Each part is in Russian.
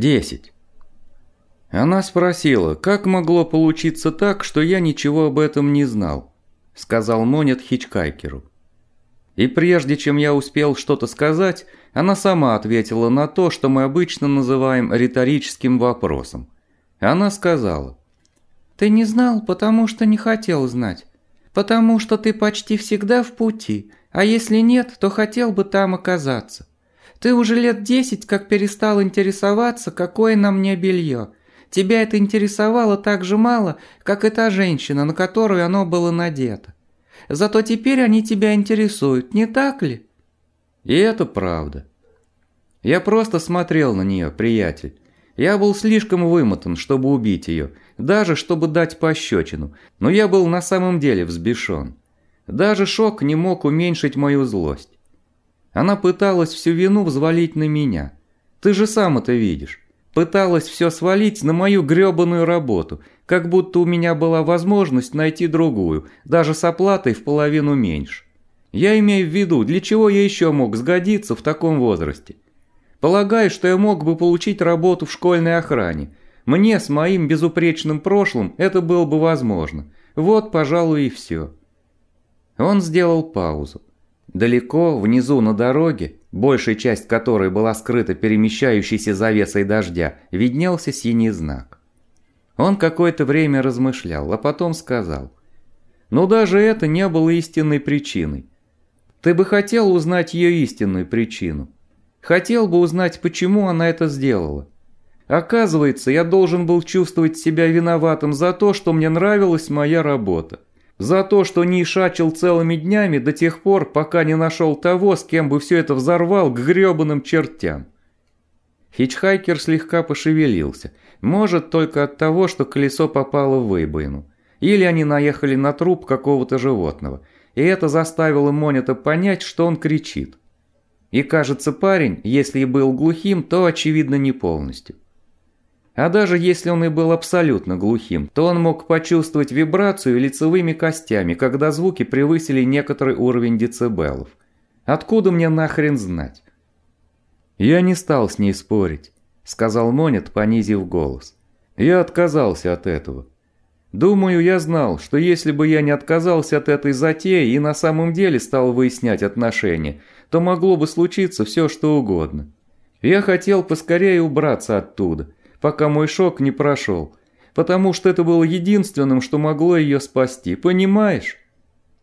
Десять. Она спросила, как могло получиться так, что я ничего об этом не знал, сказал Монет Хичкайкеру. И прежде чем я успел что-то сказать, она сама ответила на то, что мы обычно называем риторическим вопросом. Она сказала, «Ты не знал, потому что не хотел знать, потому что ты почти всегда в пути, а если нет, то хотел бы там оказаться. Ты уже лет десять как перестал интересоваться, какое на мне белье. Тебя это интересовало так же мало, как и та женщина, на которую оно было надето. Зато теперь они тебя интересуют, не так ли?» И это правда. Я просто смотрел на нее, приятель. Я был слишком вымотан, чтобы убить ее, даже чтобы дать пощечину, но я был на самом деле взбешен. Даже шок не мог уменьшить мою злость. Она пыталась всю вину взвалить на меня. Ты же сам это видишь. Пыталась все свалить на мою грёбаную работу, как будто у меня была возможность найти другую, даже с оплатой в половину меньше. Я имею в виду, для чего я еще мог сгодиться в таком возрасте. Полагаю, что я мог бы получить работу в школьной охране. Мне с моим безупречным прошлым это было бы возможно. Вот, пожалуй, и все. Он сделал паузу. Далеко, внизу на дороге, большая часть которой была скрыта перемещающейся завесой дождя, виднелся синий знак. Он какое-то время размышлял, а потом сказал. «Но даже это не было истинной причиной. Ты бы хотел узнать ее истинную причину. Хотел бы узнать, почему она это сделала. Оказывается, я должен был чувствовать себя виноватым за то, что мне нравилась моя работа. За то, что не шачил целыми днями до тех пор, пока не нашел того, с кем бы все это взорвал к гребаным чертям. Хичхайкер слегка пошевелился. Может, только от того, что колесо попало в выбоину. Или они наехали на труп какого-то животного. И это заставило Монета понять, что он кричит. И кажется, парень, если и был глухим, то, очевидно, не полностью. А даже если он и был абсолютно глухим, то он мог почувствовать вибрацию лицевыми костями, когда звуки превысили некоторый уровень децибелов. Откуда мне нахрен знать? Я не стал с ней спорить, сказал Монет, понизив голос. Я отказался от этого. Думаю, я знал, что если бы я не отказался от этой затеи и на самом деле стал выяснять отношения, то могло бы случиться все, что угодно. Я хотел поскорее убраться оттуда – пока мой шок не прошел, потому что это было единственным, что могло ее спасти, понимаешь?»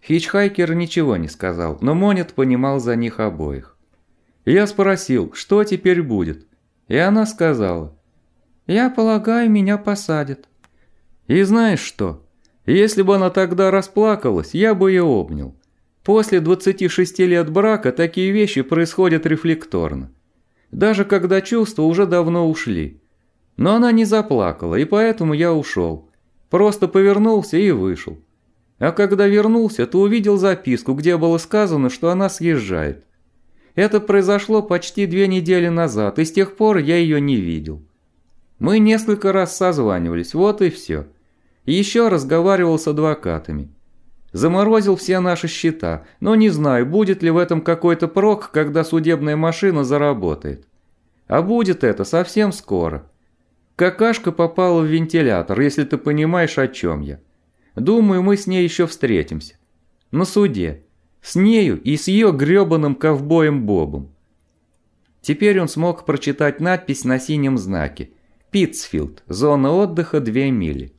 Хичхайкер ничего не сказал, но Монет понимал за них обоих. Я спросил, что теперь будет, и она сказала, «Я полагаю, меня посадят». И знаешь что? Если бы она тогда расплакалась, я бы ее обнял. После 26 лет брака такие вещи происходят рефлекторно. Даже когда чувства уже давно ушли. Но она не заплакала, и поэтому я ушел. Просто повернулся и вышел. А когда вернулся, то увидел записку, где было сказано, что она съезжает. Это произошло почти две недели назад, и с тех пор я ее не видел. Мы несколько раз созванивались, вот и все. еще разговаривал с адвокатами. Заморозил все наши счета, но не знаю, будет ли в этом какой-то прок, когда судебная машина заработает. А будет это совсем скоро. Какашка попала в вентилятор, если ты понимаешь, о чем я. Думаю, мы с ней еще встретимся. На суде. С нею и с ее гребаным ковбоем Бобом. Теперь он смог прочитать надпись на синем знаке. «Питтсфилд. Зона отдыха две мили».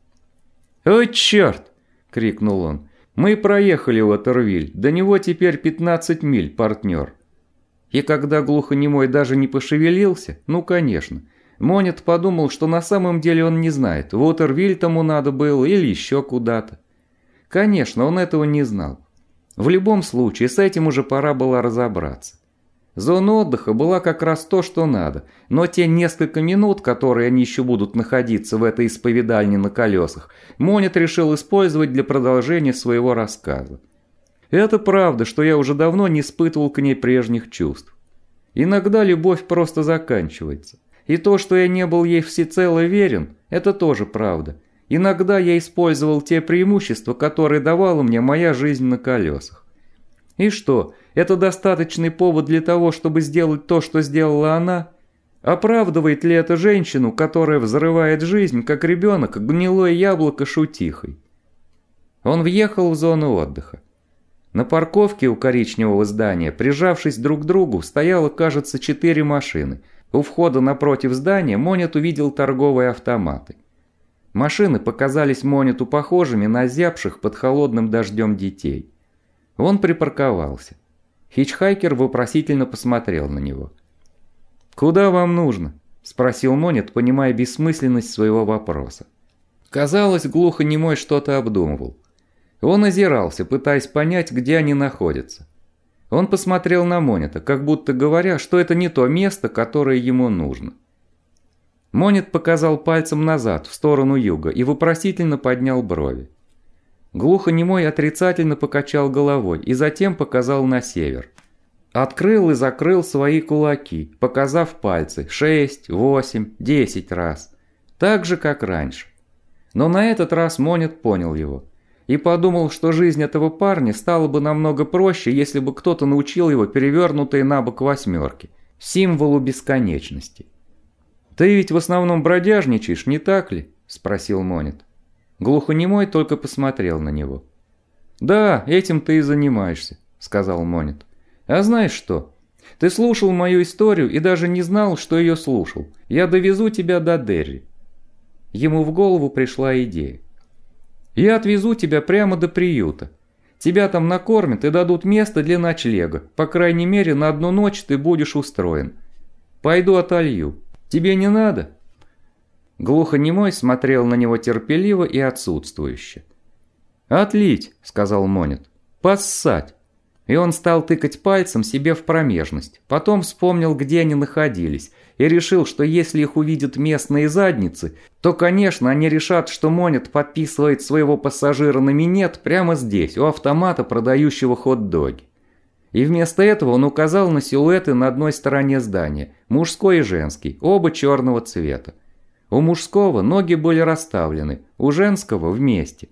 «Ой, черт!» – крикнул он. «Мы проехали Уотервиль. До него теперь 15 миль, партнер». И когда глухонемой даже не пошевелился, ну, конечно – Монет подумал, что на самом деле он не знает, в Уотервиль тому надо было или еще куда-то. Конечно, он этого не знал. В любом случае, с этим уже пора было разобраться. Зона отдыха была как раз то, что надо, но те несколько минут, которые они еще будут находиться в этой исповедальне на колесах, Монет решил использовать для продолжения своего рассказа. Это правда, что я уже давно не испытывал к ней прежних чувств. Иногда любовь просто заканчивается. И то, что я не был ей всецело верен, это тоже правда. Иногда я использовал те преимущества, которые давала мне моя жизнь на колесах. И что, это достаточный повод для того, чтобы сделать то, что сделала она? Оправдывает ли это женщину, которая взрывает жизнь, как ребенок, гнилое яблоко шутихой? Он въехал в зону отдыха. На парковке у коричневого здания, прижавшись друг к другу, стояло, кажется, четыре машины. У входа напротив здания Монет увидел торговые автоматы. Машины показались Монету похожими на зябших под холодным дождем детей. Он припарковался. Хичхайкер вопросительно посмотрел на него. «Куда вам нужно?» – спросил Монет, понимая бессмысленность своего вопроса. Казалось, глухонемой что-то обдумывал. Он озирался, пытаясь понять, где они находятся. Он посмотрел на Монета, как будто говоря, что это не то место, которое ему нужно. Монет показал пальцем назад, в сторону юга, и вопросительно поднял брови. Глухонемой отрицательно покачал головой и затем показал на север. Открыл и закрыл свои кулаки, показав пальцы шесть, восемь, десять раз. Так же, как раньше. Но на этот раз Монет понял его и подумал, что жизнь этого парня стала бы намного проще, если бы кто-то научил его перевернутой на бок восьмерки, символу бесконечности. «Ты ведь в основном бродяжничаешь, не так ли?» – спросил Монет. Глухонемой только посмотрел на него. «Да, этим ты и занимаешься», – сказал Монет. «А знаешь что? Ты слушал мою историю и даже не знал, что ее слушал. Я довезу тебя до Дерри». Ему в голову пришла идея. Я отвезу тебя прямо до приюта. Тебя там накормят и дадут место для ночлега. По крайней мере, на одну ночь ты будешь устроен. Пойду отолью. Тебе не надо?» Глухонемой смотрел на него терпеливо и отсутствующе. «Отлить», — сказал Монет. «Поссать». И он стал тыкать пальцем себе в промежность. Потом вспомнил, где они находились, и решил, что если их увидят местные задницы, то, конечно, они решат, что Монет подписывает своего пассажира на минет прямо здесь, у автомата, продающего хот-доги. И вместо этого он указал на силуэты на одной стороне здания, мужской и женский, оба черного цвета. У мужского ноги были расставлены, у женского вместе.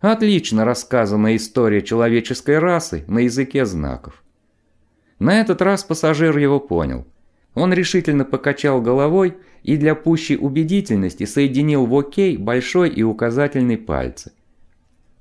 Отлично рассказанная история человеческой расы на языке знаков. На этот раз пассажир его понял – он решительно покачал головой и для пущей убедительности соединил в «Окей» большой и указательный пальцы.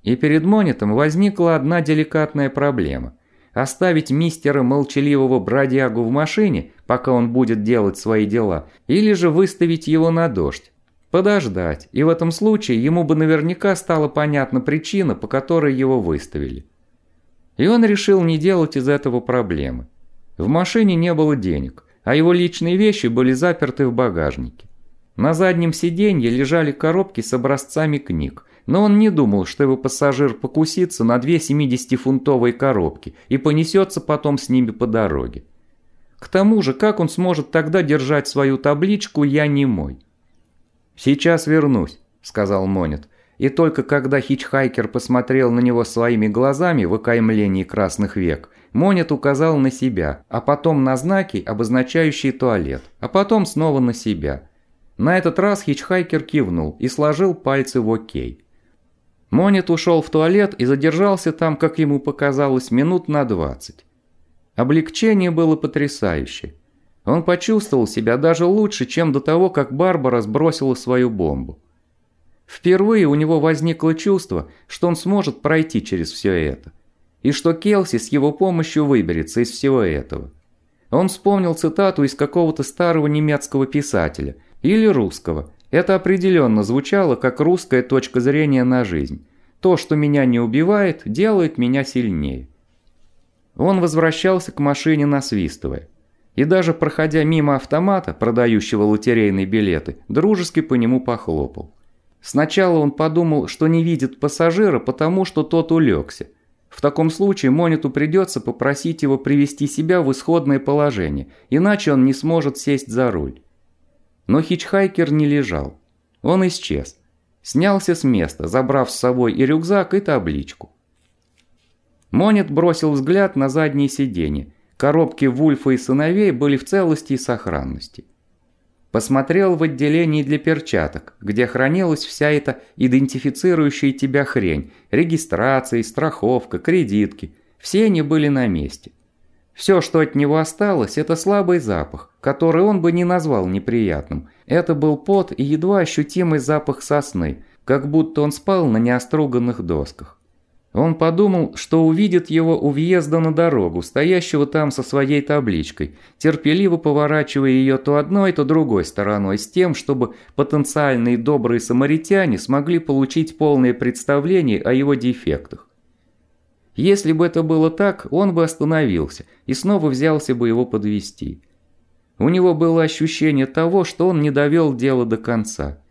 И перед Монетом возникла одна деликатная проблема. Оставить мистера молчаливого бродягу в машине, пока он будет делать свои дела, или же выставить его на дождь. Подождать, и в этом случае ему бы наверняка стала понятна причина, по которой его выставили. И он решил не делать из этого проблемы. В машине не было денег а его личные вещи были заперты в багажнике. На заднем сиденье лежали коробки с образцами книг, но он не думал, что его пассажир покусится на две 70-фунтовые коробки и понесется потом с ними по дороге. К тому же, как он сможет тогда держать свою табличку «Я не мой»? «Сейчас вернусь», – сказал Монет, и только когда хичхайкер посмотрел на него своими глазами в окаймлении красных век, Монет указал на себя, а потом на знаки, обозначающие туалет, а потом снова на себя. На этот раз хичхайкер кивнул и сложил пальцы в окей. Монет ушел в туалет и задержался там, как ему показалось, минут на двадцать. Облегчение было потрясающе. Он почувствовал себя даже лучше, чем до того, как Барбара сбросила свою бомбу. Впервые у него возникло чувство, что он сможет пройти через все это и что Келси с его помощью выберется из всего этого. Он вспомнил цитату из какого-то старого немецкого писателя или русского. Это определенно звучало как русская точка зрения на жизнь. То, что меня не убивает, делает меня сильнее. Он возвращался к машине насвистывая. И даже проходя мимо автомата, продающего лотерейные билеты, дружески по нему похлопал. Сначала он подумал, что не видит пассажира, потому что тот улегся, в таком случае Монету придется попросить его привести себя в исходное положение, иначе он не сможет сесть за руль. Но хичхайкер не лежал. Он исчез. Снялся с места, забрав с собой и рюкзак, и табличку. Монет бросил взгляд на заднее сиденье. Коробки Вульфа и сыновей были в целости и сохранности. Посмотрел в отделении для перчаток, где хранилась вся эта идентифицирующая тебя хрень, регистрация, страховка, кредитки. Все они были на месте. Все, что от него осталось, это слабый запах, который он бы не назвал неприятным. Это был пот и едва ощутимый запах сосны, как будто он спал на неоструганных досках. Он подумал, что увидит его у въезда на дорогу, стоящего там со своей табличкой, терпеливо поворачивая ее то одной, то другой стороной, с тем, чтобы потенциальные добрые самаритяне смогли получить полное представление о его дефектах. Если бы это было так, он бы остановился и снова взялся бы его подвести. У него было ощущение того, что он не довел дело до конца.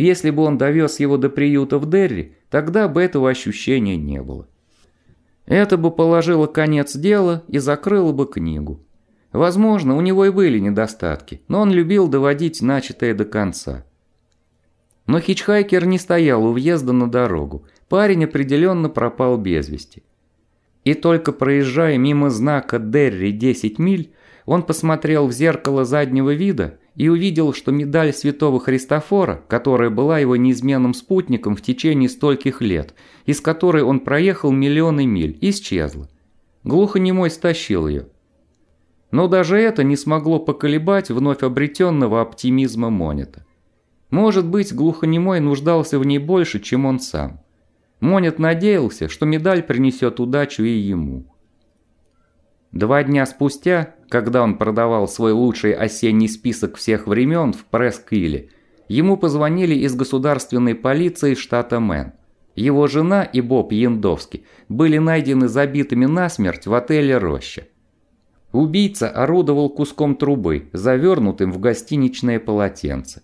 Если бы он довез его до приюта в Дерри, тогда бы этого ощущения не было. Это бы положило конец дела и закрыло бы книгу. Возможно, у него и были недостатки, но он любил доводить начатое до конца. Но хичхайкер не стоял у въезда на дорогу, парень определенно пропал без вести. И только проезжая мимо знака Дерри 10 миль, он посмотрел в зеркало заднего вида и увидел, что медаль святого Христофора, которая была его неизменным спутником в течение стольких лет, из которой он проехал миллионы миль, исчезла. Глухонемой стащил ее. Но даже это не смогло поколебать вновь обретенного оптимизма Монета. Может быть, глухонемой нуждался в ней больше, чем он сам. Монет надеялся, что медаль принесет удачу и ему. Два дня спустя, когда он продавал свой лучший осенний список всех времен в пресс-квилле, ему позвонили из государственной полиции штата Мэн. Его жена и Боб Яндовский были найдены забитыми насмерть в отеле «Роща». Убийца орудовал куском трубы, завернутым в гостиничное полотенце.